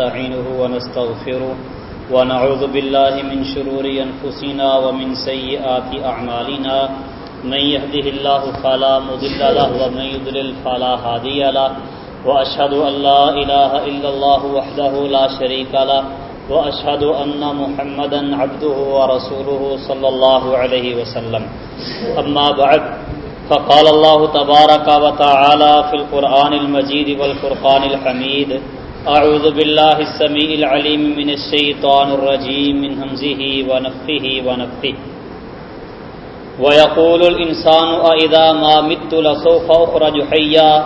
نستعينه ونستغفره ونعوذ بالله من شرور أنفسنا ومن سيئات أعمالنا من يهده الله فلا مضل له ومن يضلل فلا هادي له وأشهد أن لا إله إلا الله وحده لا شريك له وأشهد أن محمدا عبده ورسوله صلى الله عليه وسلم. أما بعد، فقال الله تبارك وتعالى في القرآن المجيد والفرقان الحميد أعوذ بالله السميع العليم من الشيطان الرجيم من همزه ونفخه ونفثه. ويقول الإنسان أئذا ما مت لسوف أخرج حيا؟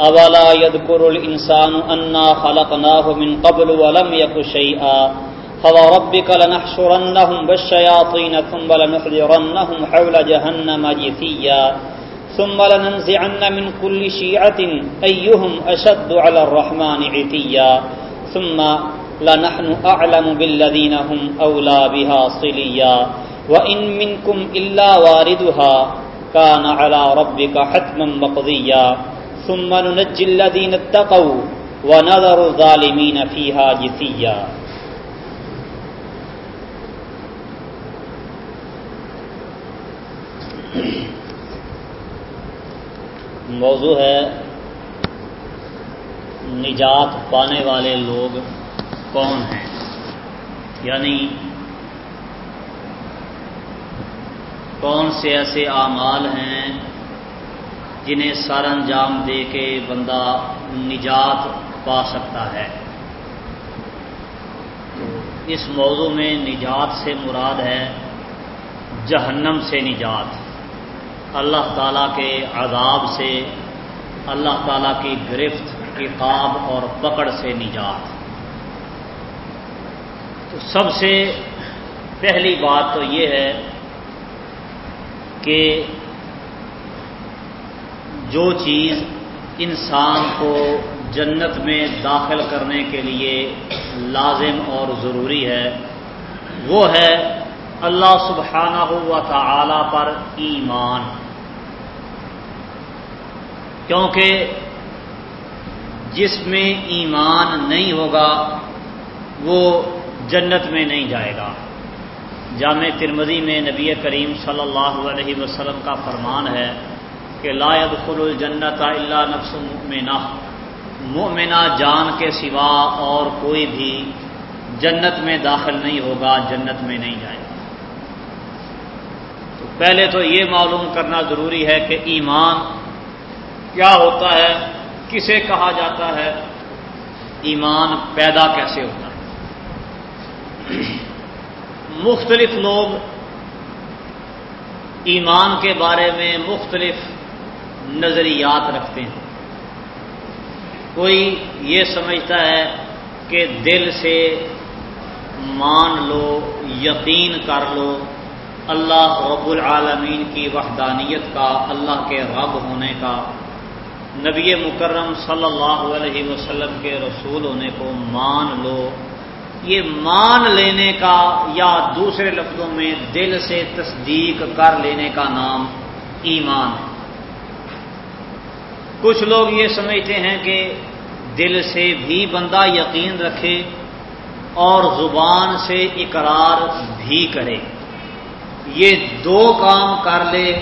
أولا يذكر الإنسان أنا خلقناه من قبل ولم يك شيئا؟ فوربك لنحشرنهم بالشياطين ثم لنحذرنهم حول جهنم جثيا. ثم لننزعن من كل شيعة أيهم أشد على الرحمن عتيا ثم لنحن أعلم بالذين هم أولى بها صليا وإن منكم إلا واردها كان على ربك حتما مقضيا ثم ننجي الذين اتقوا ونذر الظالمين فيها جثيا موضوع ہے نجات پانے والے لوگ کون ہیں؟ یعنی کون سے ایسے اعمال ہیں جنہیں سر انجام دے کے بندہ نجات پا سکتا ہے؟ اس موضوع میں نجات سے مراد ہے جہنم سے نجات۔ اللہ تعالیٰ کے عذاب سے، اللہ تعالیٰ کی گرفت کتاب اور پکڑ سے نجات۔ تو سب سے پہلی بات تو یہ ہے کہ جو چیز انسان کو جنت میں داخل کرنے کے لیے لازم اور ضروری ہے، وہ ہے اللہ سبحانہ و تعالی پر ایمان۔ کیونکہ جس میں ایمان نہیں ہوگا، وہ جنت میں نہیں جائے گا۔ جامع ترمزی میں نبی کریم صلی اللہ علیہ وسلم کا فرمان ہے کہ لا يدخل الجنت الا نفس مؤمنہ۔ مؤمنہ جان کے سوا اور کوئی بھی جنت میں داخل نہیں ہوگا، جنت میں نہیں جائے گا۔ پہلے تو یہ معلوم کرنا ضروری ہے کہ ایمان کیا ہوتا ہے، کسے کہا جاتا ہے، ایمان پیدا کیسے ہوتا ہے۔ مختلف لوگ ایمان کے بارے میں مختلف نظریات رکھتے ہیں۔ کوئی یہ سمجھتا ہے کہ دل سے مان لو، یقین کر لو اللہ رب العالمین کی وحدانیت کا، اللہ کے رب ہونے کا، نبی مکرم صلی اللہ علیہ وسلم کے رسول ہونے کو مان لو۔ یہ مان لینے کا یا دوسرے لفظوں میں دل سے تصدیق کر لینے کا نام ایمان ہے۔ کچھ لوگ یہ سمجھتے ہیں کہ دل سے بھی بندہ یقین رکھے اور زبان سے اقرار بھی کرے۔ یہ دو کام کر لے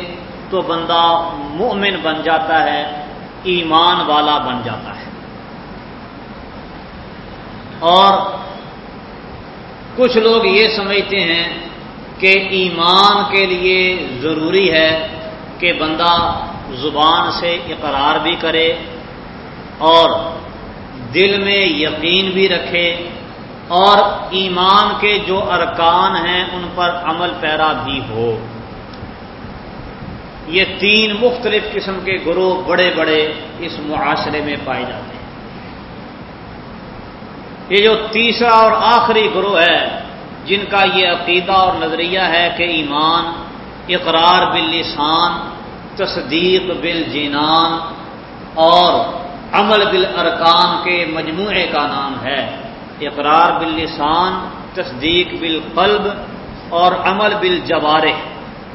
تو بندہ مومن بن جاتا ہے، ایمان والا بن جاتا ہے۔ اور کچھ لوگ یہ سمجھتے ہیں کہ ایمان کے لیے ضروری ہے کہ بندہ زبان سے اقرار بھی کرے اور دل میں یقین بھی رکھے۔ اور ایمان کے جو ارکان ہیں ان پر عمل پیرا بھی ہو۔ یہ تین مختلف قسم کے گروہ بڑے بڑے اس معاشرے میں پائے جاتے ہیں۔ یہ جو تیسرا اور آخری گروہ ہے، جن کا یہ عقیدہ اور نظریہ ہے کہ ایمان، اقرار باللسان، تصدیق بالجنان اور عمل بالارکان کے مجموعے کا نام ہے۔ اقرار باللسان، تصدیق بالقلب اور عمل بالجوارح۔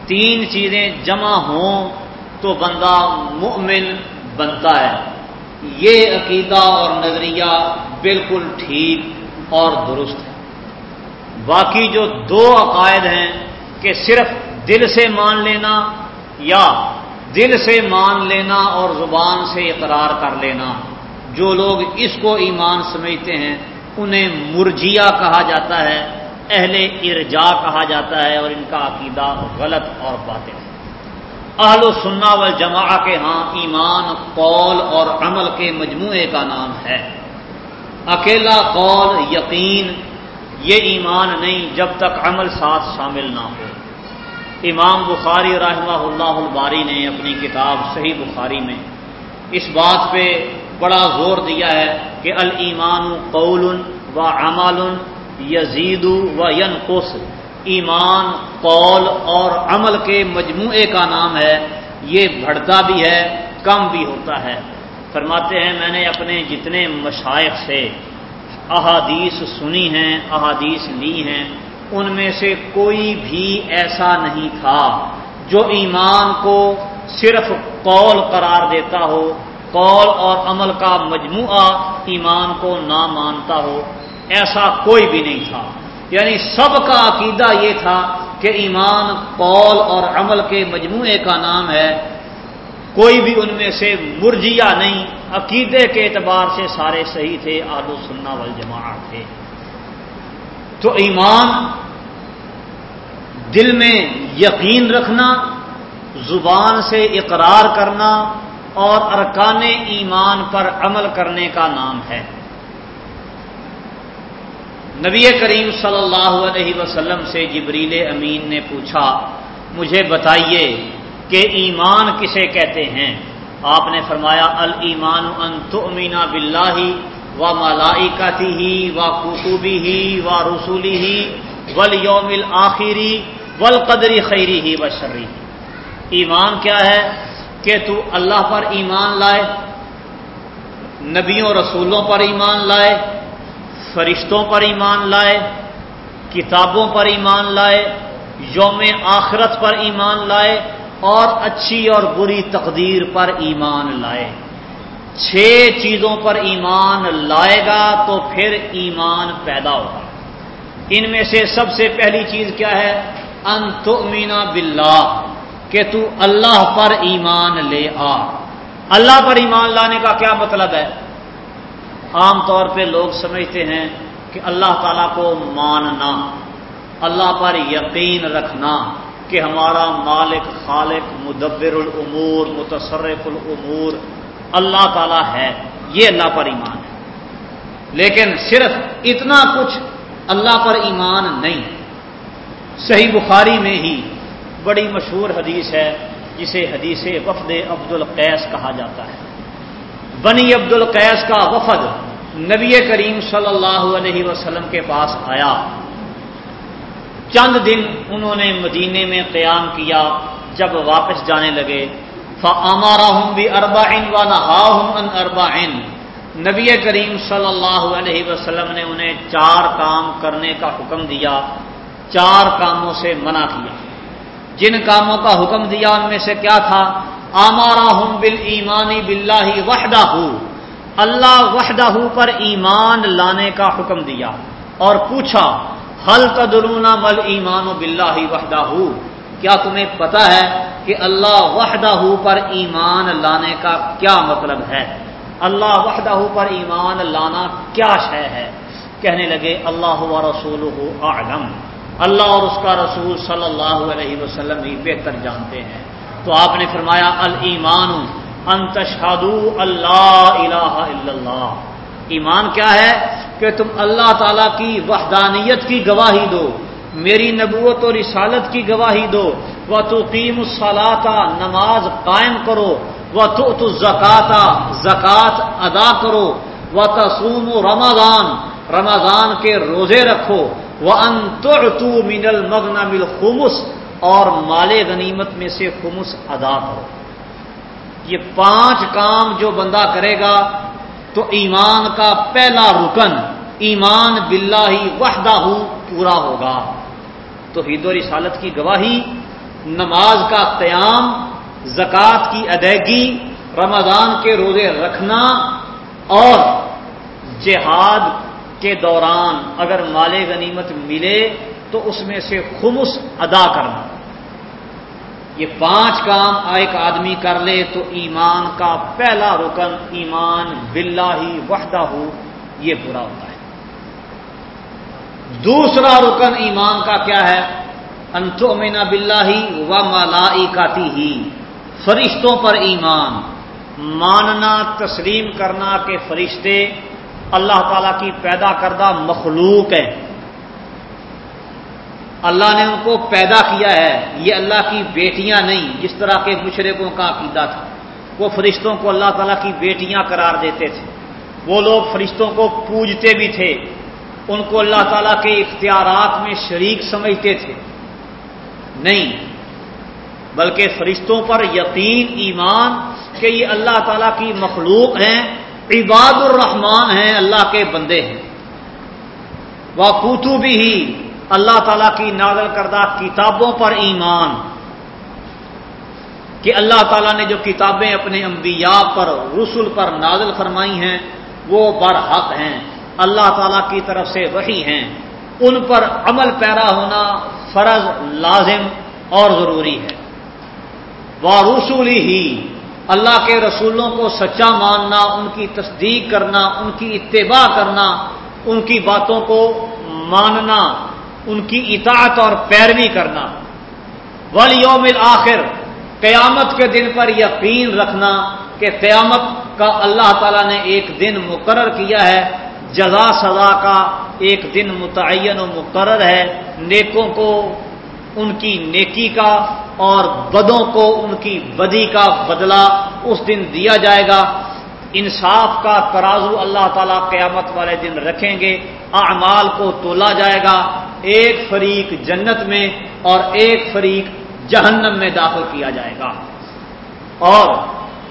تین چیزیں جمع ہوں تو بندہ مؤمن بنتا ہے۔ یہ عقیدہ اور نظریہ بالکل ٹھیک اور درست ہے۔ باقی جو دو عقائد ہیں کہ صرف دل سے مان لینا یا دل سے مان لینا اور زبان سے اقرار کر لینا، جو لوگ اس کو ایمان سمجھتے ہیں انہیں مرجیا کہا جاتا ہے، اہل ارجا کہا جاتا ہے اور ان کا عقیدہ غلط اور باطل ہے۔ اہل و سننا و جماع کے ہاں ایمان، قول اور عمل کے مجموعے کا نام ہے۔ اکیلا قول، یقین، یہ ایمان نہیں جب تک عمل ساتھ شامل نہ ہو۔ امام بخاری رحمہ اللہ الباری نے اپنی کتاب صحیح بخاری میں اس بات پہ بڑا زور دیا ہے کہ المان قول و عمل یزید و ینقص۔ ایمان، قول اور عمل کے مجموعے کا نام ہے، یہ بڑھتا بھی ہے، کم بھی ہوتا ہے۔ فرماتے ہیں، میں نے اپنے جتنے مشائق سے احادیث سنی ہیں، احادیث لی ہیں، ان میں سے کوئی بھی ایسا نہیں تھا جو ایمان کو صرف قول قرار دیتا ہو قول اور عمل کا مجموعہ ایمان کو نہ مانتا ہو، ایسا کوئی بھی نہیں تھا۔ یعنی سب کا عقیدہ یہ تھا کہ ایمان قول اور عمل کے مجموعے کا نام ہے۔ کوئی بھی ان میں سے مرجیا نہیں، عقیدے کے اعتبار سے سارے صحیح تھے آلو سننا وال تھے۔ تو ایمان، دل میں یقین رکھنا، زبان سے اقرار کرنا اور ارکان ایمان پر عمل کرنے کا نام ہے۔ نبی کریم صلی اللہ علیہ وسلم سے جبریل امین نے پوچھا، مجھے بتائیے کہ ایمان کسے کہتے ہیں؟ آپ نے فرمایا المان ان تؤمنا باللہ و ملائکتی ہی و قطوبی ہی و رسولی ہی ول یوم الآخری ول قدری خیری ہی و شرری ایمان کیا ہے؟ کہ تو اللہ پر ایمان لائے، نبیوں رسولوں پر ایمان لائے، فرشتوں پر ایمان لائے، کتابوں پر ایمان لائے، یوم آخرت پر ایمان لائے اور اچھی اور بری تقدیر پر ایمان لائے۔ چھ چیزوں پر ایمان لائے گا تو پھر ایمان پیدا ہوگا۔ ان میں سے سب سے پہلی چیز کیا ہے؟ انتمینا باللہ۔ کہ تو اللہ پر ایمان لے آ۔ اللہ پر ایمان لانے کا کیا مطلب ہے؟ عام طور پہ لوگ سمجھتے ہیں کہ اللہ تعالیٰ کو ماننا، اللہ پر یقین رکھنا کہ ہمارا مالک، خالق، مدبر العمور متصرف العمور اللہ تعالیٰ ہے، یہ اللہ پر ایمان ہے۔ لیکن صرف اتنا کچھ اللہ پر ایمان نہیں، صحیح بخاری میں ہی بڑی مشہور حدیث ہے، جسے حدیث وفد عبد القیس کہا جاتا ہے۔ بنی عبد القیس کا وفد نبی کریم صلی اللہ علیہ وسلم کے پاس آیا۔ چند دن انہوں نے مدینے میں قیام کیا، جب واپس جانے لگے۔ فمارا ہوں بھی اربا ان و نہ ان اربا نبی کریم صلی اللہ علیہ وسلم نے انہیں چار کام کرنے کا حکم دیا، چار کاموں سے منع کیا۔ جن کاموں کا حکم دیا ان میں سے کیا تھا؟ آمارا ہوں بل ایمانی بلّہ وحدہ، اللہ وحدہ پر ایمان لانے کا حکم دیا اور پوچھا حل تدرونا مل ایمان و بلّہ وحدہ؟ کیا تمہیں پتا ہے کہ اللہ وحدہ پر ایمان لانے کا کیا مطلب ہے؟ اللہ وحدہ پر ایمان لانا کیا شے ہے؟ کہنے لگے، اللہ و رسول اعلم۔ اللہ اور اس کا رسول صلی اللہ علیہ وسلم ہی بہتر جانتے ہیں۔ تو آپ نے فرمایا المان انتشادو اللہ الہ الا اللہ۔ ایمان کیا ہے؟ کہ تم اللہ تعالی کی وحدانیت کی گواہی دو، میری نبوت اور رسالت کی گواہی دو۔ وہ تو قیم نماز قائم کرو۔ وہ تو زکاتا زکات ادا کرو۔ وہ تسوم رمضان رمضان کے روزے رکھو۔ وہ انتو من المغن مل اور مال غنیمت میں سے خمس ادا کرو۔ یہ پانچ کام جو بندہ کرے گا تو ایمان کا پہلا رکن، ایمان باللہ ہی وحدہ پورا ہوگا۔ تو ہید و رسالت کی گواہی، نماز کا قیام، زکوٰۃ کی ادائیگی، رمضان کے روزے رکھنا اور جہاد کے دوران اگر مال غنیمت ملے تو اس میں سے خمس ادا کرنا۔ یہ پانچ کام ایک آدمی کر لے تو ایمان کا پہلا رکن، ایمان بلا ہی وحدہ ہو یہ پورا ہوتا ہے۔ دوسرا رکن ایمان کا کیا ہے؟ انتو مینا بلا ہی و مالائی کاتی ہی فرشتوں پر ایمان۔ ماننا، تسلیم کرنا کہ فرشتے اللہ تعالی کی پیدا کردہ مخلوق ہے۔ اللہ نے ان کو پیدا کیا ہے۔ یہ اللہ کی بیٹیاں نہیں، جس طرح کے مشرقوں کا عقیدہ تھا۔ وہ فرشتوں کو اللہ تعالیٰ کی بیٹیاں قرار دیتے تھے۔ وہ لوگ فرشتوں کو پوجتے بھی تھے۔ ان کو اللہ تعالیٰ کے اختیارات میں شریک سمجھتے تھے۔ نہیں، بلکہ فرشتوں پر یقین، ایمان کہ یہ اللہ تعالیٰ کی مخلوق ہیں۔ عباد الرحمان ہیں، اللہ کے بندے ہیں۔ وہ کوتو بھی ہی اللہ تعالیٰ کی نازل کردہ کتابوں پر ایمان۔ کہ اللہ تعالیٰ نے جو کتابیں اپنے انبیاء پر، رسول پر نازل فرمائی ہیں، وہ برحق ہیں۔ اللہ تعالیٰ کی طرف سے وہی ہیں۔ ان پر عمل پیرا ہونا فرض لازم اور ضروری ہے۔ وہ رسول ہی اللہ کے رسولوں کو سچا ماننا، ان کی تصدیق کرنا، ان کی اتباع کرنا، ان کی باتوں کو ماننا، ان کی اطاعت اور پیروی کرنا۔ ولیوم آخر قیامت کے دن پر یقین رکھنا کہ قیامت کا اللہ تعالیٰ نے ایک دن مقرر کیا ہے۔ جزا سزا کا ایک دن متعین و مقرر ہے۔ نیکوں کو ان کی نیکی کا اور بدوں کو ان کی بدی کا بدلہ اس دن دیا جائے گا۔ انصاف کا ترازو اللہ تعالیٰ قیامت والے دن رکھیں گے۔ اعمال کو تولا جائے گا۔ ایک فریق جنت میں اور ایک فریق جہنم میں داخل کیا جائے گا۔ اور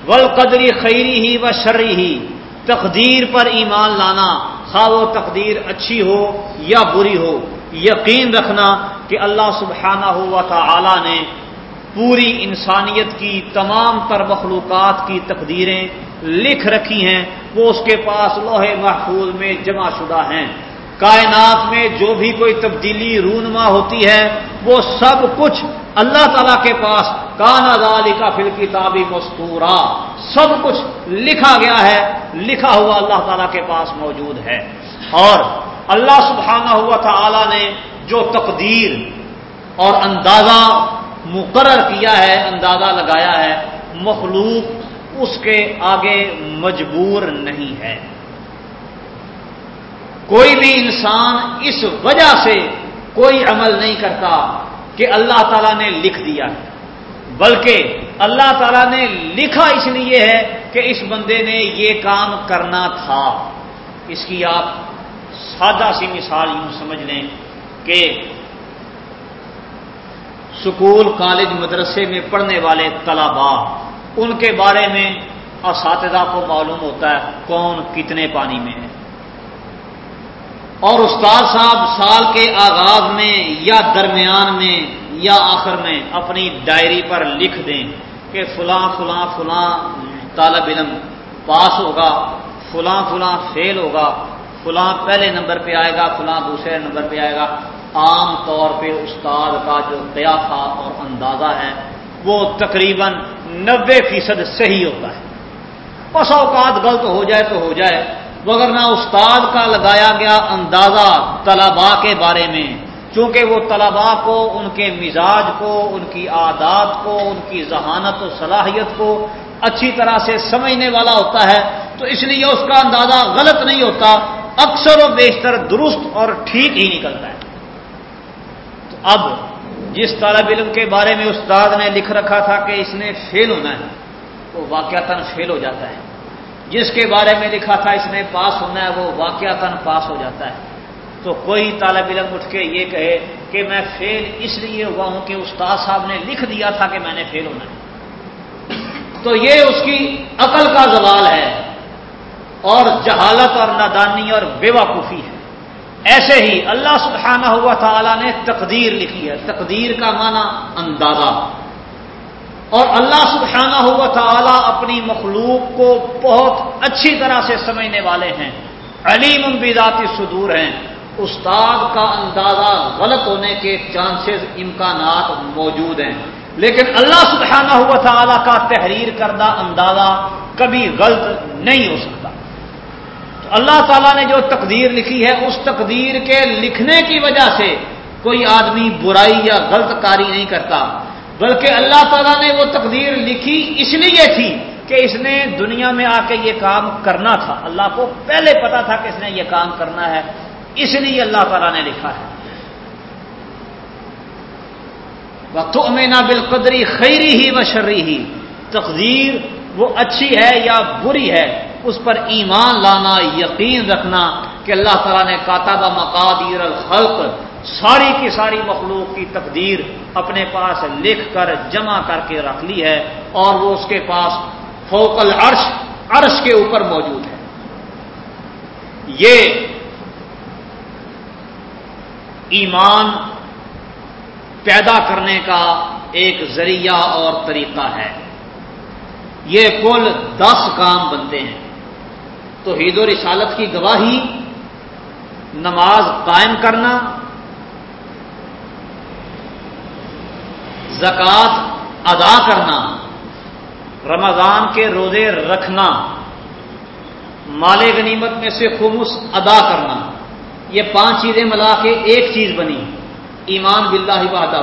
ول قدری خیری ہی و شرری ہی، تقدیر پر ایمان لانا، خواہ وہ تقدیر اچھی ہو یا بری ہو، یقین رکھنا کہ اللہ سبحانہ ہوا تھا نے پوری انسانیت کی تمام تر مخلوقات کی تقدیریں لکھ رکھی ہیں، وہ اس کے پاس لوہے محفوظ میں جمع شدہ ہیں۔ کائنات میں جو بھی کوئی تبدیلی رونما ہوتی ہے، وہ سب کچھ اللہ تعالی کے پاس کانا دالی کا فل کتابی مستورا۔ سب کچھ لکھا گیا ہے، لکھا ہوا اللہ تعالی کے پاس موجود ہے۔ اور اللہ سبحانہ ہوا تعالی نے جو تقدیر اور اندازہ مقرر کیا ہے، اندازہ لگایا ہے، مخلوق اس کے آگے مجبور نہیں ہے۔ کوئی بھی انسان اس وجہ سے کوئی عمل نہیں کرتا کہ اللہ تعالیٰ نے لکھ دیا ہے، بلکہ اللہ تعالیٰ نے لکھا اس لیے ہے کہ اس بندے نے یہ کام کرنا تھا۔ اس کی آپ سادہ سی مثال یوں سمجھ لیں۔ کہ سکول، کالج، مدرسے میں پڑھنے والے طلبا ان کے بارے میں اساتذہ کو معلوم ہوتا ہے کون کتنے پانی میں ہے۔ اور استاد صاحب سال کے آغاز میں یا درمیان میں یا آخر میں اپنی ڈائری پر لکھ دیں کہ فلاں فلاں فلاں طالب علم پاس ہوگا، فلاں فلاں فیل ہوگا فلاں پہلے نمبر پہ آئے گا، فلاں دوسرے نمبر پہ آئے گا۔ عام طور پہ استاد کا جو قیافہ اور اندازہ ہے، وہ تقریباً نبے فیصد صحیح ہوتا ہے۔ بس اوقات غلط ہو جائے تو ہو جائے، مگر نہ استاد کا لگایا گیا اندازہ طلباء کے بارے میں، چونکہ وہ طلباء کو، ان کے مزاج کو، ان کی عادات کو، ان کی ذہانت و صلاحیت کو اچھی طرح سے سمجھنے والا ہوتا ہے، تو اس لیے اس کا اندازہ غلط نہیں ہوتا۔ اکثر و بیشتر درست اور ٹھیک ہی نکلتا ہے۔ تو اب جس طالب علم کے بارے میں استاد نے لکھ رکھا تھا کہ اس نے فیل ہونا ہے، وہ واقعات فیل ہو جاتا ہے۔ جس کے بارے میں لکھا تھا اس نے پاس ہونا ہے، وہ واقعات پاس ہو جاتا ہے۔ تو کوئی طالب علم اٹھ کے یہ کہے کہ میں فیل اس لیے ہوا ہوں کہ استاد صاحب نے لکھ دیا تھا کہ میں نے فیل ہونا ہے۔ تو یہ اس کی عقل کا زوال ہے۔ اور جہالت اور نادانی اور بے وقوفی ہے۔ ایسے ہی اللہ سبحانہ ہوا تعالیٰ نے تقدیر لکھی ہے۔ تقدیر کا معنی اندازہ۔ اور اللہ سبحانہ ہوا تعالی اپنی مخلوق کو بہت اچھی طرح سے سمجھنے والے ہیں۔ علیم بذاتی صدور ہیں۔ استاد کا اندازہ غلط ہونے کے چانسز امکانات موجود ہیں۔ لیکن اللہ سبحانہ ہوا تعالی کا تحریر کردہ اندازہ کبھی غلط نہیں ہو سکتا۔ اللہ تعالیٰ نے جو تقدیر لکھی ہے، اس تقدیر کے لکھنے کی وجہ سے کوئی آدمی برائی یا غلط کاری نہیں کرتا۔ بلکہ اللہ تعالیٰ نے وہ تقدیر لکھی اس لیے تھی کہ اس نے دنیا میں آ کے یہ کام کرنا تھا۔ اللہ کو پہلے پتا تھا کہ اس نے یہ کام کرنا ہے، اس لیے اللہ تعالیٰ نے لکھا ہے۔ وقت میں نہ بالقدری خیری ہی و شرری ہی تقدیر وہ اچھی ہے یا بری ہے؟ اس پر ایمان لانا، یقین رکھنا کہ اللہ تعالیٰ نے کاتابہ مقادیر الخلق، ساری کی ساری مخلوق کی تقدیر اپنے پاس لکھ کر، جمع کر کے رکھ لی ہے اور وہ اس کے پاس فوکل عرش عرش کے اوپر موجود ہے۔ یہ ایمان پیدا کرنے کا ایک ذریعہ اور طریقہ ہے۔ یہ کل دس کام بنتے ہیں۔ تو عید و رسالت کی گواہی، نماز قائم کرنا، زکوٰۃ ادا کرنا، رمضان کے روزے رکھنا، مال غنیمت میں سے خمس ادا کرنا، یہ پانچ چیزیں ملا کے ایک چیز بنی، ایمان باللہ وحدہ۔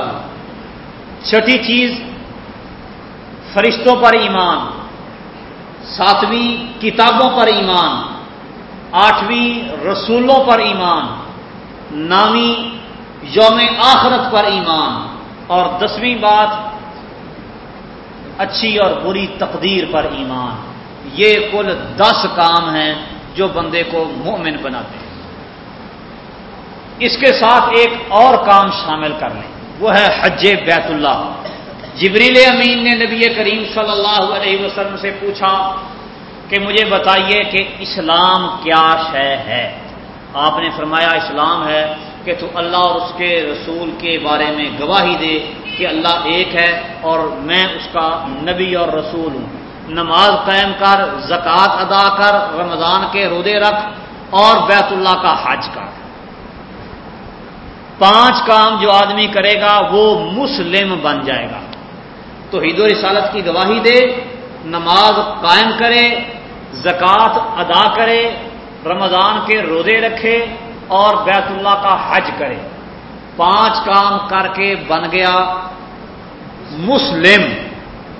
چھٹی چیز، فرشتوں پر ایمان۔ ساتویں کتابوں پر ایمان، آٹھویں رسولوں پر ایمان نامی یوم آخرت پر ایمان، اور دسویں بات، اچھی اور بری تقدیر پر ایمان۔ یہ کل دس کام ہیں جو بندے کو مومن بناتے ہیں۔ اس کے ساتھ ایک اور کام شامل کر لیں۔ وہ ہے حج بیت اللہ۔ جبریل امین نے نبی کریم صلی اللہ علیہ وسلم سے پوچھا کہ مجھے بتائیے کہ اسلام کیا شے ہے؟ آپ نے فرمایا، اسلام ہے کہ تو اللہ اور اس کے رسول کے بارے میں گواہی دے کہ اللہ ایک ہے اور میں اس کا نبی اور رسول ہوں۔ نماز قائم کر، زکوٰۃ ادا کر، رمضان کے رودے رکھ اور بیت اللہ کا حج کر۔ پانچ کام جو آدمی کرے گا وہ مسلم بن جائے گا۔ توحید و رسالت کی گواہی دے، نماز قائم کرے، زکوٰۃ ادا کرے، رمضان کے روزے رکھے اور بیت اللہ کا حج کرے۔ پانچ کام کر کے بن گیا۔ مسلم،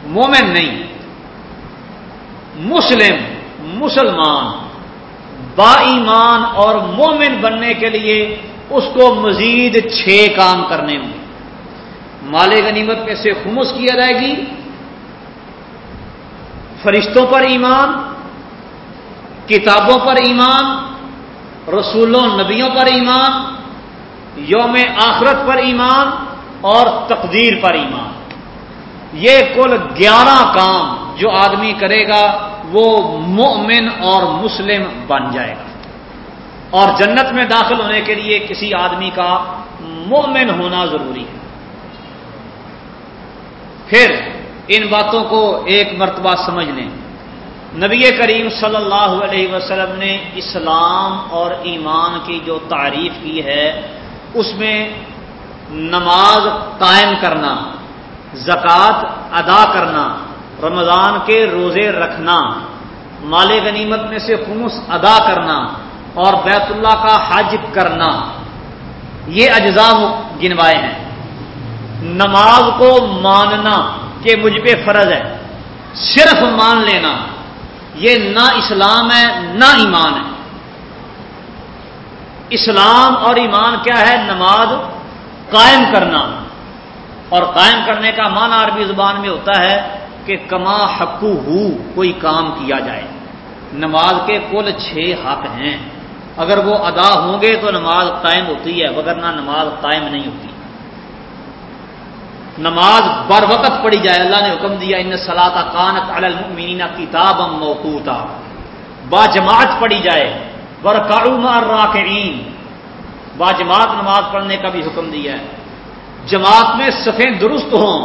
مومن نہیں۔ مسلم، مسلمان۔ با ایمان اور مومن بننے کے لیے اس کو مزید چھ کام کرنے ہوں۔ مال غنیمت میں سے خمس کی ادائیگی، فرشتوں پر ایمان، کتابوں پر ایمان، رسولوں، نبیوں پر ایمان، یوم آخرت پر ایمان اور تقدیر پر ایمان۔ یہ کل گیارہ کام جو آدمی کرے گا، وہ مومن اور مسلم بن جائے گا۔ اور جنت میں داخل ہونے کے لیے کسی آدمی کا مومن ہونا ضروری ہے۔ پھر ان باتوں کو ایک مرتبہ سمجھ لیں۔ نبی کریم صلی اللہ علیہ وسلم نے اسلام اور ایمان کی جو تعریف کی ہے، اس میں نماز قائم کرنا، زکوٰۃ ادا کرنا، رمضان کے روزے رکھنا، مال غنیمت میں سے خمس ادا کرنا اور بیت اللہ کا حج کرنا، یہ اجزاء گنوائے ہیں۔ نماز کو ماننا کہ مجھ پہ فرض ہے، صرف مان لینا، یہ نہ اسلام ہے، نہ ایمان ہے۔ اسلام اور ایمان کیا ہے؟ نماز قائم کرنا۔ اور قائم کرنے کا معنی عربی زبان میں ہوتا ہے کہ کما حقو ہو کوئی کام کیا جائے۔ نماز کے کل چھ حق ہیں۔ اگر وہ ادا ہوں گے تو نماز قائم ہوتی ہے وگرنہ نماز قائم نہیں ہوتی۔ نماز بر وقت پڑھی جائے، اللہ نے حکم دیا، ان سلاط کانت المینہ کتاب موقوتا. با جماعت پڑھی جائے بر کارومار راکعین با جماعت نماز پڑھنے کا بھی حکم دیا ہے۔ جماعت میں صفیں درست ہوں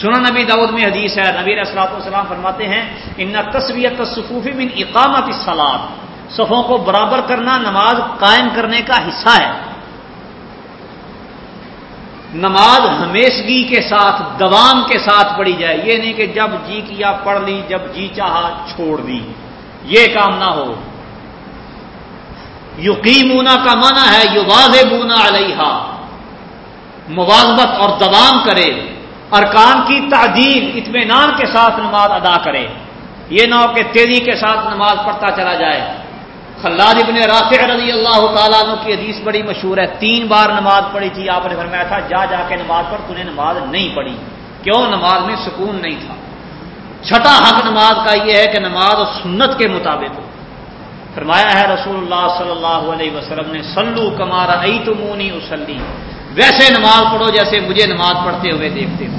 سنا نبی داود میں حدیث ہے، نبی اسلات والسلام فرماتے ہیں، ان تصویت تصفوفی من اقامت سلاد صفوں کو برابر کرنا نماز قائم کرنے کا حصہ ہے۔ نماز ہمیشگی کے ساتھ، دوام کے ساتھ پڑھی جائے۔ یہ نہیں کہ جب جی کیا، پڑھ لی، جب جی چاہا، چھوڑ دی۔ یہ کام نہ ہو۔ یقیمونا کا معنی ہے یو واضح بونا علیہ مواظبت اور دوام کرے۔ ارکان کی تعدیل، اطمینان کے ساتھ نماز ادا کرے۔ یہ نہ ہو کہ تیزی کے ساتھ نماز پڑھتا چلا جائے۔ خلاد ابن رافع رضی اللہ تعالیٰ عنہ کی حدیث بڑی مشہور ہے۔ تین بار نماز پڑھی تھی، آپ نے فرمایا تھا، جا جا کے نماز پڑھ تھی نماز نہیں پڑھی۔ کیوں؟ نماز میں سکون نہیں تھا۔ چھٹا حق نماز کا یہ ہے کہ نماز سنت کے مطابق ہو۔ فرمایا ہے رسول اللہ صلی اللہ علیہ وسلم نے سلو کمارا ای تمونی اسلی ویسے نماز پڑھو جیسے مجھے نماز پڑھتے ہوئے دیکھتے ہو۔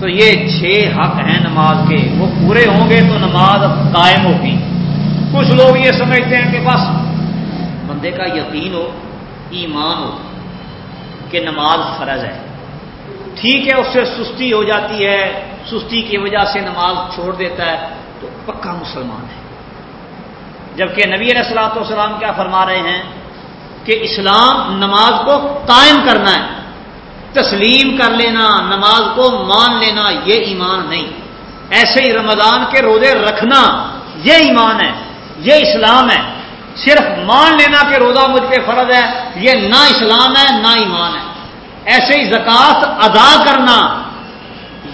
تو یہ چھ حق ہیں نماز کے۔ وہ پورے ہوں گے تو نماز قائم ہوگی۔ کچھ لوگ یہ سمجھتے ہیں کہ بس بندے کا یقین ہو ایمان ہو کہ نماز فرض ہے۔ ٹھیک ہے اس سے سستی ہو جاتی ہے سستی کی وجہ سے نماز چھوڑ دیتا ہے تو پکا مسلمان ہے۔ جبکہ نبی علیہ السلاۃ والسلام کیا فرما رہے ہیں کہ اسلام نماز کو قائم کرنا ہے تسلیم کر لینا نماز کو مان لینا یہ ایمان نہیں۔ ایسے ہی رمضان کے روزے رکھنا یہ ایمان ہے۔ یہ اسلام ہے۔ صرف مان لینا کہ روزہ مجھ پہ فرض ہے، یہ نہ اسلام ہے، نہ ایمان ہے۔ ایسے ہی زکوٰۃ ادا کرنا،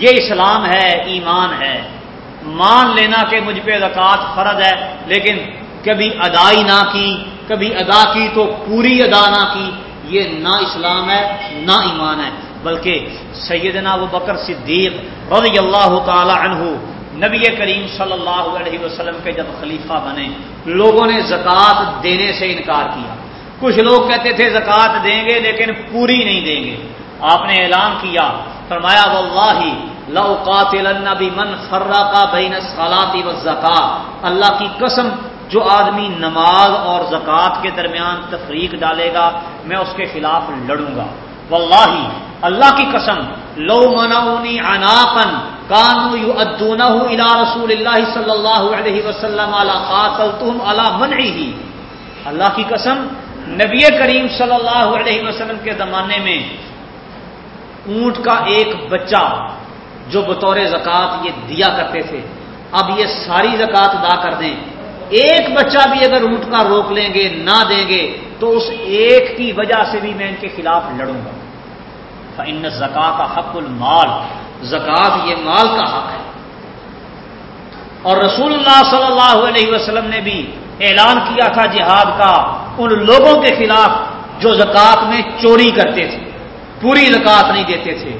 یہ اسلام ہے، ایمان ہے۔ مان لینا کہ مجھ پہ زکوٰۃ فرض ہے، لیکن کبھی ادائی نہ کی، کبھی ادا کی تو پوری ادا نہ کی، یہ نہ اسلام ہے، نہ ایمان ہے۔ بلکہ سیدنا و بکر صدیق رضی اللہ تعالی عنہ نبی کریم صلی اللہ علیہ وسلم کے جب خلیفہ بنے، لوگوں نے زکوٰۃ دینے سے انکار کیا۔ کچھ لوگ کہتے تھے زکوٰۃ دیں گے لیکن پوری نہیں دیں گے۔ آپ نے اعلان کیا، فرمایا، واللہ لو قاتل النبی من فرقا بین الصلاۃ والزکات اللہ کی قسم، جو آدمی نماز اور زکوٰۃ کے درمیان تفریق ڈالے گا، میں اس کے خلاف لڑوں گا۔ واللہ، اللہ کی قسم، لو منعونی عناقن کانو یو ادونہ الا رسول اللہ صلی اللہ علیہ وسلم قاتلتهم على منعه. اللہ کی قسم، نبی کریم صلی اللہ علیہ وسلم کے زمانے میں اونٹ کا ایک بچہ جو بطور زکوٰۃ یہ دیا کرتے تھے، اب یہ ساری زکوٰۃ ادا کر دیں۔ ایک بچہ بھی اگر اونٹ کا روک لیں گے، نہ دیں گے، تو اس ایک کی وجہ سے بھی میں ان کے خلاف لڑوں گا۔ ان زکات حق المال زکات یہ مال کا حق ہے۔ اور رسول اللہ صلی اللہ علیہ وسلم نے بھی اعلان کیا تھا جہاد کا ان لوگوں کے خلاف جو زکات میں چوری کرتے تھے، پوری زکات نہیں دیتے تھے۔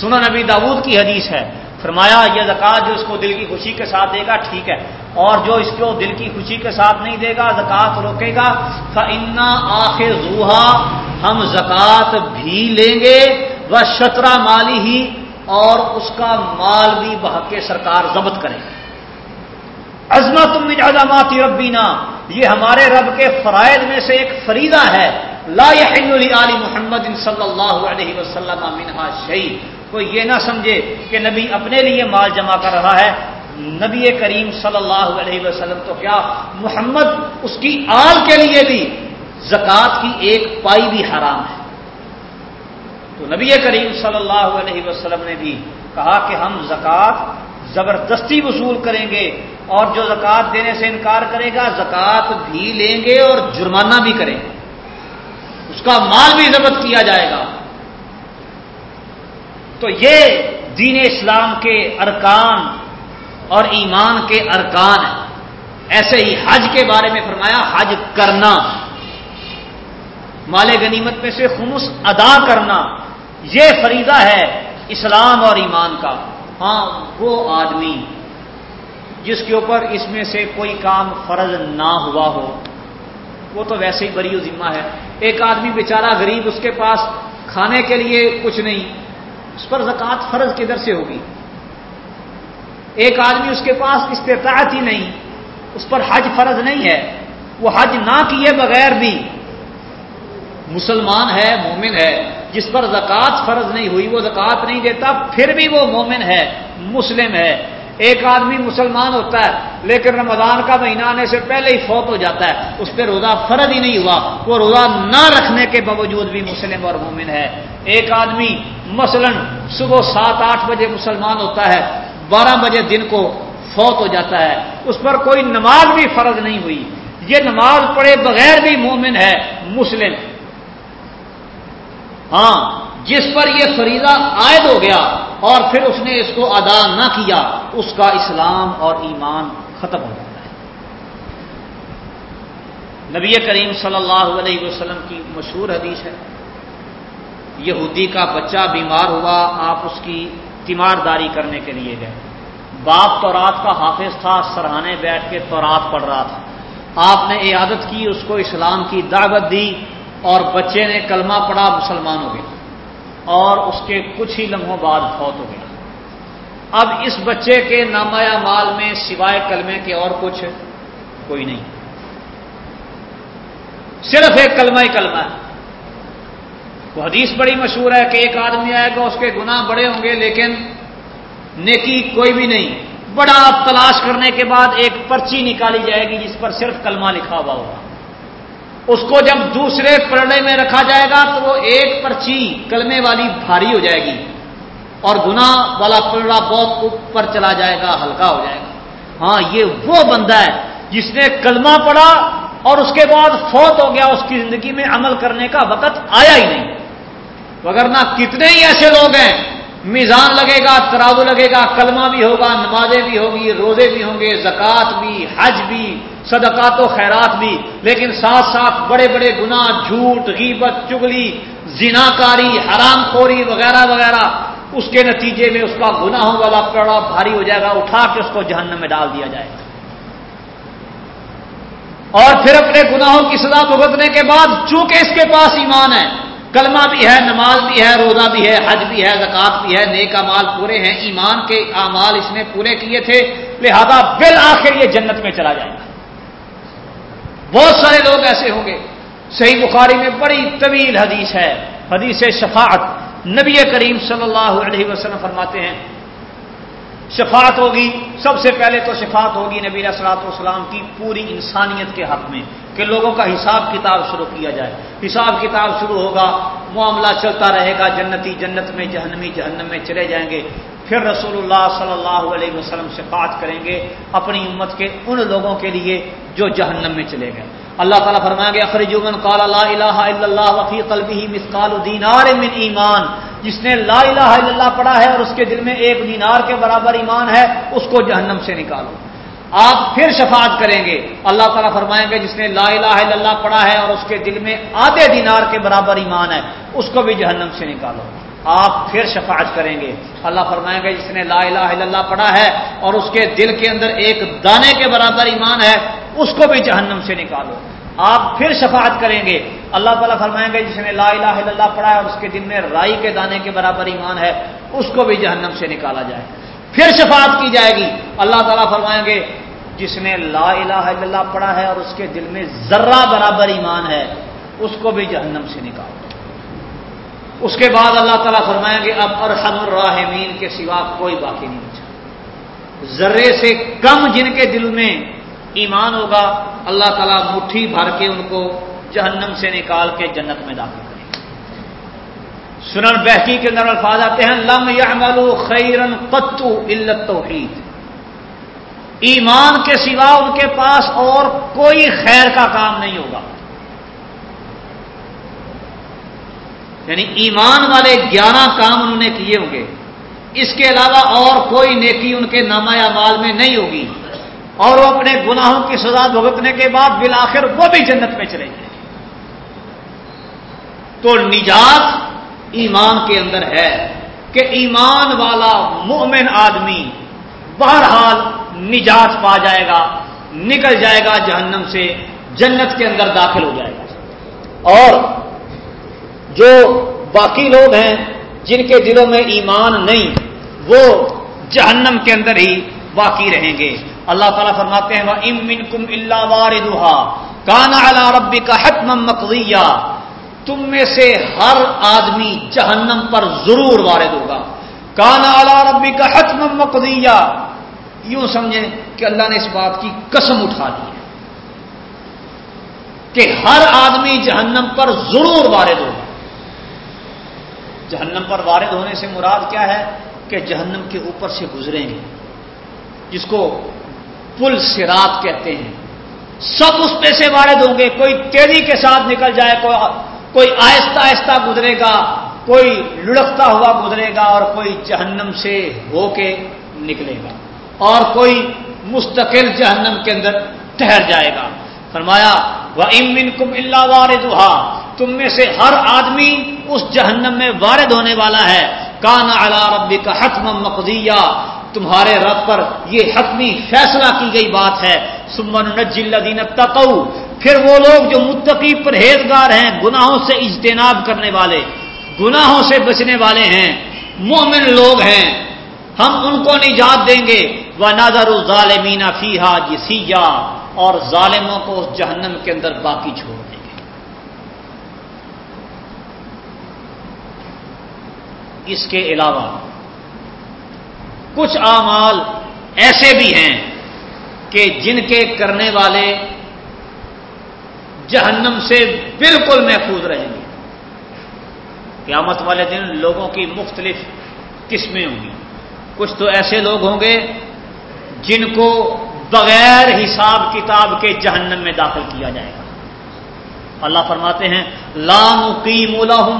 سنا نبی داود کی حدیث ہے، فرمایا یہ زکات جو اس کو دل کی خوشی کے ساتھ دے گا، ٹھیک ہے۔ اور جو اس کو دل کی خوشی کے ساتھ نہیں دے گا زکات روکے گا۔ فنا آخر ہم زکات بھی لیں گے۔ وہ شطرا مالی ہی اور اس کا مال بھی بہت کے سرکار ضبط کرے۔ عظمت تم اجازامات ربینا یہ ہمارے رب کے فرائض میں سے ایک فریدہ ہے۔ لا علی محمد صلی اللہ علیہ وسلم منہا شہی کوئی یہ نہ سمجھے کہ نبی اپنے لیے مال جمع کر رہا ہے۔ نبی کریم صلی اللہ علیہ وسلم تو کیا محمد اس کی آل کے لیے بھی زکوٰۃ کی ایک پائی بھی حرام ہے۔ تو نبی کریم صلی اللہ علیہ وسلم نے بھی کہا کہ ہم زکوٰۃ زبردستی وصول کریں گے اور جو زکوٰۃ دینے سے انکار کرے گا، زکوٰۃ بھی لیں گے اور جرمانہ بھی کریں گے۔ اس کا مال بھی ضبط کیا جائے گا۔ تو یہ دین اسلام کے ارکان اور ایمان کے ارکان ہیں۔ ایسے ہی حج کے بارے میں فرمایا، حج کرنا۔ مال غنیمت میں سے خمس ادا کرنا۔ یہ فریضہ ہے اسلام اور ایمان کا۔ ہاں وہ آدمی جس کے اوپر اس میں سے کوئی کام فرض نہ ہوا ہو، وہ تو ویسے ہی بری ذمہ ہے۔ ایک آدمی بیچارہ غریب اس کے پاس کھانے کے لیے کچھ نہیں، اس پر زکوٰۃ فرض کدھر سے ہوگی؟ ایک آدمی اس کے پاس استطاعت ہی نہیں، اس پر حج فرض نہیں ہے۔ وہ حج نہ کیے بغیر بھی مسلمان ہے، مومن ہے۔ جس پر زکوٰۃ فرض نہیں ہوئی، وہ زکوٰۃ نہیں دیتا، پھر بھی وہ مومن ہے، مسلم ہے۔ ایک آدمی مسلمان ہوتا ہے، لیکن رمضان کا مہینہ آنے سے پہلے ہی فوت ہو جاتا ہے، اس پہ روزہ فرض ہی نہیں ہوا۔ وہ روزہ نہ رکھنے کے باوجود بھی مسلم اور مومن ہے۔ ایک آدمی مثلا صبح سات آٹھ بجے مسلمان ہوتا ہے، بارہ بجے دن کو فوت ہو جاتا ہے۔ اس پر کوئی نماز بھی فرض نہیں ہوئی۔ یہ نماز پڑھے بغیر بھی مومن ہے، مسلم۔ ہاں جس پر یہ فریضہ عائد ہو گیا اور پھر اس نے اس کو ادا نہ کیا، اس کا اسلام اور ایمان ختم ہو جاتا ہے۔ نبی کریم صلی اللہ علیہ وسلم کی مشہور حدیث ہے، یہودی کا بچہ بیمار ہوا، آپ اس کی تیمارداری کرنے کے لیے گئے۔ باپ تو رات کا حافظ تھا، سرہانے بیٹھ کے تو رات پڑھ رہا تھا۔ آپ نے عیادت کی، اس کو اسلام کی دعوت دی اور بچے نے کلمہ پڑا مسلمان ہو گیا اور اس کے کچھ ہی لمحوں بعد فوت ہو گیا۔ اب اس بچے کے نامایا مال میں سوائے کلمے کے اور کچھ کوئی نہیں۔ صرف ایک کلمہ ہی کلمہ ہے۔ وہ حدیث بڑی مشہور ہے کہ ایک آدمی آئے گا، اس کے گناہ بڑے ہوں گے، لیکن نیکی کوئی بھی نہیں۔ بڑا تلاش کرنے کے بعد ایک پرچی نکالی جائے گی جس پر صرف کلمہ لکھا ہوا ہوگا۔ اس کو جب دوسرے پرڑے میں رکھا جائے گا تو وہ ایک پرچی کلمے والی بھاری ہو جائے گی اور گنا والا پرڑا بہت اوپر چلا جائے گا، ہلکا ہو جائے گا۔ ہاں یہ وہ بندہ ہے جس نے کلمہ پڑا اور اس کے بعد فوت ہو گیا، اس کی زندگی میں عمل کرنے کا وقت آیا ہی نہیں۔ وغیرہ کتنے ہی ایسے لوگ ہیں میزان لگے گا تراو لگے گا، کلمہ بھی ہوگا، نمازیں بھی ہوگی، روزے بھی ہوں گے، زکوٰۃ بھی، حج بھی، صدقات و خیرات بھی۔ لیکن ساتھ ساتھ بڑے بڑے گناہ، جھوٹ، غیبت، چگلی زنا کاری حرام خوری وغیرہ وغیرہ، اس کے نتیجے میں اس کا گناہوں والا پڑا بھاری ہو جائے گا، اٹھا کے اس کو جہنم میں ڈال دیا جائے گا۔ اور پھر اپنے گناہوں کی سزا بھگتنے کے بعد، چونکہ اس کے پاس ایمان ہے کلمہ بھی ہے، نماز بھی ہے، روزہ بھی ہے، حج بھی ہے زکات بھی ہے، نیک امال پورے ہیں، ایمان کے اعمال اس نے پورے کیے تھے، لہذا بالآخر یہ جنت میں چلا جائے گا۔ بہت سارے لوگ ایسے ہوں گے۔ صحیح بخاری میں بڑی طویل حدیث ہے، حدیث شفاعت۔ نبی کریم صلی اللہ علیہ وسلم فرماتے ہیں شفاعت ہوگی۔ سب سے پہلے تو شفاعت ہوگی نبی اسلاط والسلام کی پوری انسانیت کے حق میں کہ لوگوں کا حساب کتاب شروع کیا جائے۔ حساب کتاب شروع ہوگا، معاملہ چلتا رہے گا، جنتی جنت میں، جہنمی جہنم میں چلے جائیں گے۔ پھر رسول اللہ صلی اللہ علیہ وسلم سے بات کریں گے اپنی امت کے ان لوگوں کے لیے جو جہنم میں چلے گئے۔ اللہ تعالیٰ فرمائیں گے اخرجومن قال، لا الہ الا اللہ وفی قلبه مثقال دینار من ایمان. جس نے لا الہ الا اللہ پڑھا ہے اور اس کے دل میں ایک دینار کے برابر ایمان ہے، اس کو جہنم سے نکالو۔ آپ پھر شفاعت کریں گے۔ اللہ تعالیٰ فرمائیں گے، جس نے لا الہ الا اللہ پڑھا ہے اور اس کے دل میں آدھے دینار کے برابر ایمان ہے، اس کو بھی جہنم سے نکالو۔ آپ پھر شفاعت کریں گے۔ اللہ فرمائیں گے، جس نے لا الہ الا اللہ پڑھا ہے اور اس کے دل کے اندر ایک دانے کے برابر ایمان ہے اس کو بھی جہنم سے نکالو۔ آپ پھر شفاعت کریں گے۔ اللہ تعالیٰ فرمائیں گے، جس نے لا الہ الا اللہ پڑھا ہے اور اس کے دل میں رائی کے دانے کے برابر ایمان ہے، اس کو بھی جہنم سے نکالا جائے۔ پھر شفاعت کی جائے گی۔ اللہ تعالیٰ فرمائیں گے، جس نے لا الہ الا اللہ پڑھا ہے اور اس کے دل میں ذرہ برابر ایمان ہے، اس کو بھی جہنم سے نکالو۔ اس کے بعد اللہ تعالیٰ فرمائیں گے، اب ارحم الراحمین کے سوا کوئی باقی نہیں۔ بچا ذرے سے کم جن کے دل میں ایمان ہوگا، اللہ تعالیٰ مٹھی بھر کے ان کو جہنم سے نکال کے جنت میں داخل کریں گے سنن بہکی کے اندر الفاظ آتے ہیں، لم یعملو خیرن قطو علت توحید ایمان کے سوا ان کے پاس اور کوئی خیر کا کام نہیں ہوگا۔ یعنی ایمان والے گیارہ کام انہوں نے کیے ہوں گے۔ اس کے علاوہ اور کوئی نیکی ان کے نامہ مال میں نہیں ہوگی۔ اور وہ اپنے گناہوں کی سزا بھگتنے کے بعد بالآخر وہ بھی جنت میں چلیں گے تو نجات ایمان کے اندر ہے کہ ایمان والا مومن آدمی بہرحال نجات پا جائے گا، نکل جائے گا جہنم سے، جنت کے اندر داخل ہو جائے گا۔ اور جو باقی لوگ ہیں جن کے دلوں میں ایمان نہیں، وہ جہنم کے اندر ہی باقی رہیں گے۔ اللہ تعالیٰ فرماتے ہیں وہ ام من کم اللہ وار کانا اللہ ربی کا حتم مقویہ تم میں سے ہر آدمی جہنم پر ضرور وارد ہوگا۔ کانا اعلی ربی کا حتم مقدیہ یوں سمجھیں کہ اللہ نے اس بات کی قسم اٹھا دی ہے کہ ہر آدمی جہنم پر ضرور وارد ہوگا۔ جہنم پر وارد ہونے سے مراد کیا ہے؟ کہ جہنم کے اوپر سے گزریں گے۔ جس کو پل سرات کہتے ہیں۔ سب اس پہ سے وارد ہوں گے۔ کوئی تیزی کے ساتھ نکل جائے، کوئی آہستہ آہستہ گزرے گا، کوئی لڑکتا ہوا گزرے گا اور کوئی جہنم سے ہو کے نکلے گا۔ اور کوئی مستقل جہنم کے اندر ٹہر جائے گا۔ فرمایا وہ امن کم اللہ وارد تم میں سے ہر آدمی اس جہنم میں وارد ہونے والا ہے۔ کانا اللہ ربی کا حتم مقدیہ تمہارے رب پر یہ حتمی فیصلہ کی گئی بات ہے۔ سمن نجین تقو پھر وہ لوگ جو متقی پرہیزگار ہیں، گناہوں سے اجتناب کرنے والے، گناہوں سے بچنے والے ہیں، مومن لوگ ہیں۔ ہم ان کو نجات دیں گے۔ وہ نادر ظالمین فیحا جسیا اور ظالموں کو اس جہنم کے اندر باقی چھوڑ دیں گے۔ اس کے علاوہ کچھ اعمال ایسے بھی ہیں کہ جن کے کرنے والے جہنم سے بالکل محفوظ رہیں گے۔ قیامت والے دن لوگوں کی مختلف قسمیں ہوں گی۔ کچھ تو ایسے لوگ ہوں گے جن کو بغیر حساب کتاب کے جہنم میں داخل کیا جائے گا۔ اللہ فرماتے ہیں لام قیم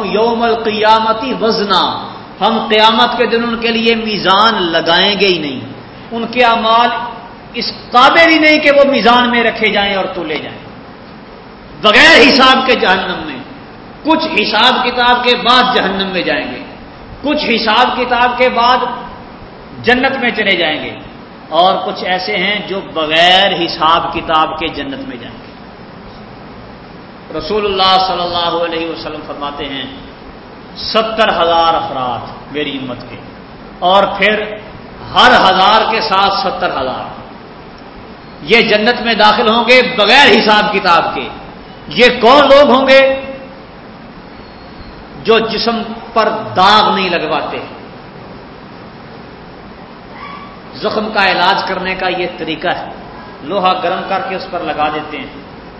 یوم القیامتی وزنا ہم قیامت کے دن ان کے لیے میزان لگائیں گے ہی نہیں۔ ان کے اعمال اس قابل ہی نہیں کہ وہ میزان میں رکھے جائیں اور تولے جائیں۔ بغیر حساب کے جہنم میں، کچھ حساب کتاب کے بعد جہنم میں جائیں گے۔ کچھ حساب کتاب کے بعد جنت میں چلے جائیں گے۔ اور کچھ ایسے ہیں جو بغیر حساب کتاب کے جنت میں جائیں گے۔ رسول اللہ صلی اللہ علیہ وسلم فرماتے ہیں ستر ہزار افراد میری امت کے۔ اور پھر ہر ہزار کے ساتھ ستر ہزار۔ یہ جنت میں داخل ہوں گے بغیر حساب کتاب کے۔ یہ کون لوگ ہوں گے جو جسم پر داغ نہیں لگواتے؟ زخم کا علاج کرنے کا یہ طریقہ ہے۔ لوہا گرم کر کے اس پر لگا دیتے ہیں،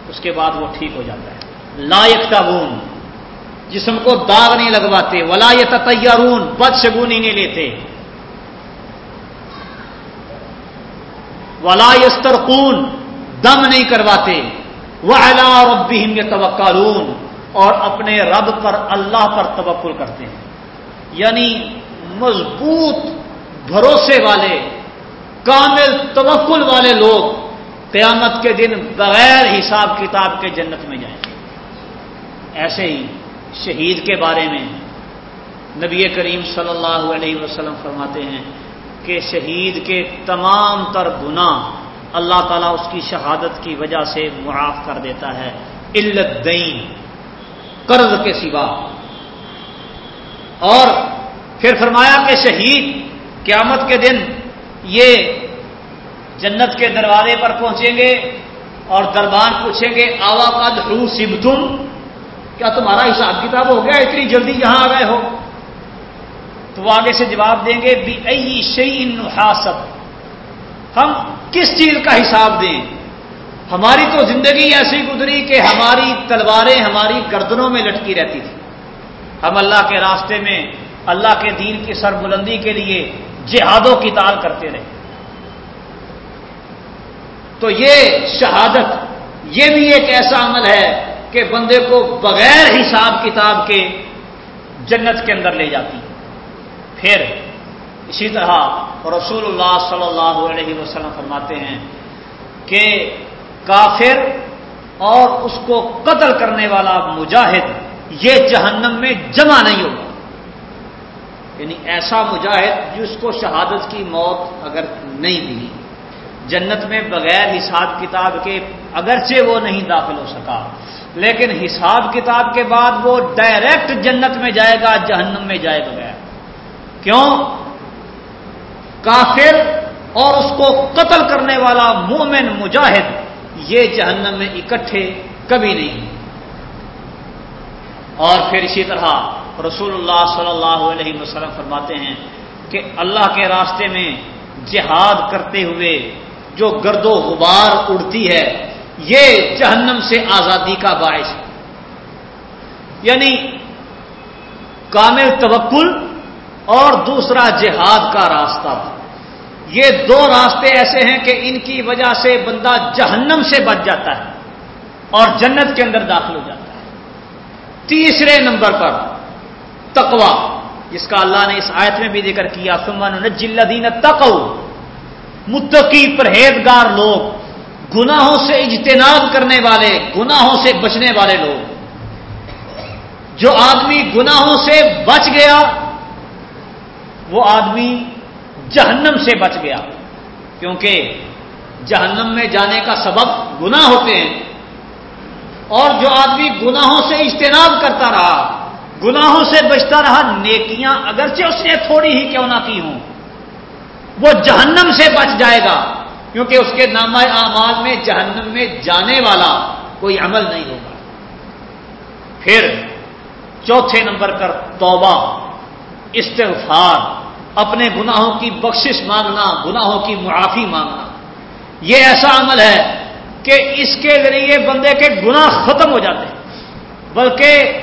اس کے بعد وہ ٹھیک ہو جاتا ہے۔ لا تابون جسم کو داغ نہیں لگواتے، ولا یہ تیارون بد شگونی نہیں لیتے۔ ولا یسترقون، دم نہیں کرواتے۔ وہ رب توکالون اور اپنے رب پر، اللہ پر توکل کرتے ہیں۔ یعنی مضبوط بھروسے والے، کامل توکل والے لوگ قیامت کے دن بغیر حساب کتاب کے جنت میں جائیں گے۔ ایسے ہی شہید کے بارے میں نبی کریم صلی اللہ علیہ وسلم فرماتے ہیں کہ شہید کے تمام تر گناہ اللہ تعالیٰ اس کی شہادت کی وجہ سے معاف کر دیتا ہے علت دین قرض کے سوا۔ اور پھر فرمایا کہ شہید قیامت کے دن یہ جنت کے دروازے پر پہنچیں گے اور دربان پوچھیں گے آوا قد رو سب تم کیا تمہارا حساب کتاب ہو گیا اتنی جلدی یہاں آ گئے ہو؟ تو وہ آگے سے جواب دیں گے بھی شعی حاصب ہم کس چیز کا حساب دیں؟ ہماری تو زندگی ایسی گزری کہ ہماری تلواریں ہماری گردنوں میں لٹکی رہتی تھی ہم اللہ کے راستے میں، اللہ کے دین کی سر بلندی کے لیے جہادوں کی تال کرتے رہے۔ تو یہ شہادت، یہ بھی ایک ایسا عمل ہے کہ بندے کو بغیر حساب کتاب کے جنت کے اندر لے جاتی پھر اسی طرح رسول اللہ صلی اللہ علیہ وسلم فرماتے ہیں کہ کافر اور اس کو قتل کرنے والا مجاہد یہ جہنم میں جمع نہیں ہوگا۔ یعنی ایسا مجاہد جس کو شہادت کی موت اگر نہیں دی جنت میں بغیر حساب کتاب کے اگرچہ وہ نہیں داخل ہو سکا لیکن حساب کتاب کے بعد وہ ڈائریکٹ جنت میں جائے گا، جہنم میں جائے بغیر کیوں؟ کافر اور اس کو قتل کرنے والا مومن مجاہد یہ جہنم میں اکٹھے کبھی نہیں۔ اور پھر اسی طرح رسول اللہ صلی اللہ علیہ وسلم فرماتے ہیں کہ اللہ کے راستے میں جہاد کرتے ہوئے جو گرد و غبار اڑتی ہے یہ جہنم سے آزادی کا باعث ہے۔ یعنی کامل توکل اور دوسرا جہاد کا راستہ۔ یہ دو راستے ایسے ہیں کہ ان کی وجہ سے بندہ جہنم سے بچ جاتا ہے اور جنت کے اندر داخل ہو جاتا ہے۔ تیسرے نمبر پر تقوا جس کا اللہ نے اس آیت میں بھی ذکر کیا سمن جلدین تقو متقی پرہیزگار لوگ۔ گناہوں سے اجتناب کرنے والے، گناہوں سے بچنے والے لوگ۔ جو آدمی گناہوں سے بچ گیا، وہ آدمی جہنم سے بچ گیا۔ کیونکہ جہنم میں جانے کا سبب گناہ ہوتے ہیں۔ اور جو آدمی گناہوں سے اجتناب کرتا رہا، گناہوں سے بچتا رہا، نیکیاں اگرچہ اس نے تھوڑی ہی کیوں نہ کی ہوں، وہ جہنم سے بچ جائے گا۔ کیونکہ اس کے نامہ اعمال میں جہنم میں جانے والا کوئی عمل نہیں ہوگا۔ پھر چوتھے نمبر پر توبہ، استغفار، اپنے گناہوں کی بخشش مانگنا، گناہوں کی معافی مانگنا۔ یہ ایسا عمل ہے کہ اس کے ذریعے بندے کے گناہ ختم ہو جاتے ہیں۔ بلکہ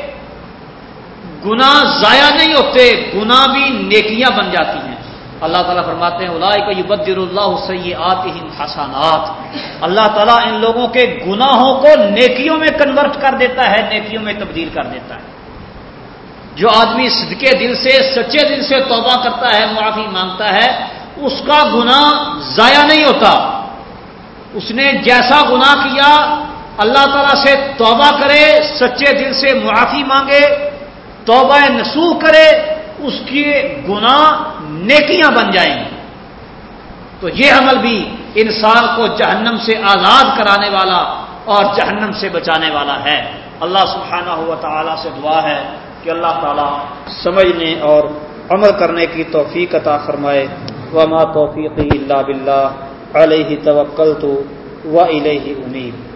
گنا ضائع نہیں ہوتے گنا بھی نیکیاں بن جاتی ہیں۔ اللہ تعالیٰ فرماتے ہیں اللہ کو اللہ سیات حسانات اللہ تعالیٰ ان لوگوں کے گناہوں کو نیکیوں میں کنورٹ کر دیتا ہے، نیکیوں میں تبدیل کر دیتا ہے۔ جو آدمی صدقے دل سے، سچے دل سے توبہ کرتا ہے، معافی مانگتا ہے، اس کا گنا ضائع نہیں ہوتا۔ اس نے جیسا گنا کیا، اللہ تعالیٰ سے توبہ کرے، سچے دل سے معافی مانگے، توبہ نسوخ کرے، اس کی گناہ نیکیاں بن جائیں گی۔ تو یہ عمل بھی انسان کو جہنم سے آزاد کرانے والا اور جہنم سے بچانے والا ہے۔ اللہ سبحانہ ہوا تعالیٰ سے دعا ہے کہ اللہ تعالیٰ سمجھنے اور عمل کرنے کی توفیق عطا فرمائے۔ وما توفیقی اللہ بلّہ علیہ توکل تو و علیہ امید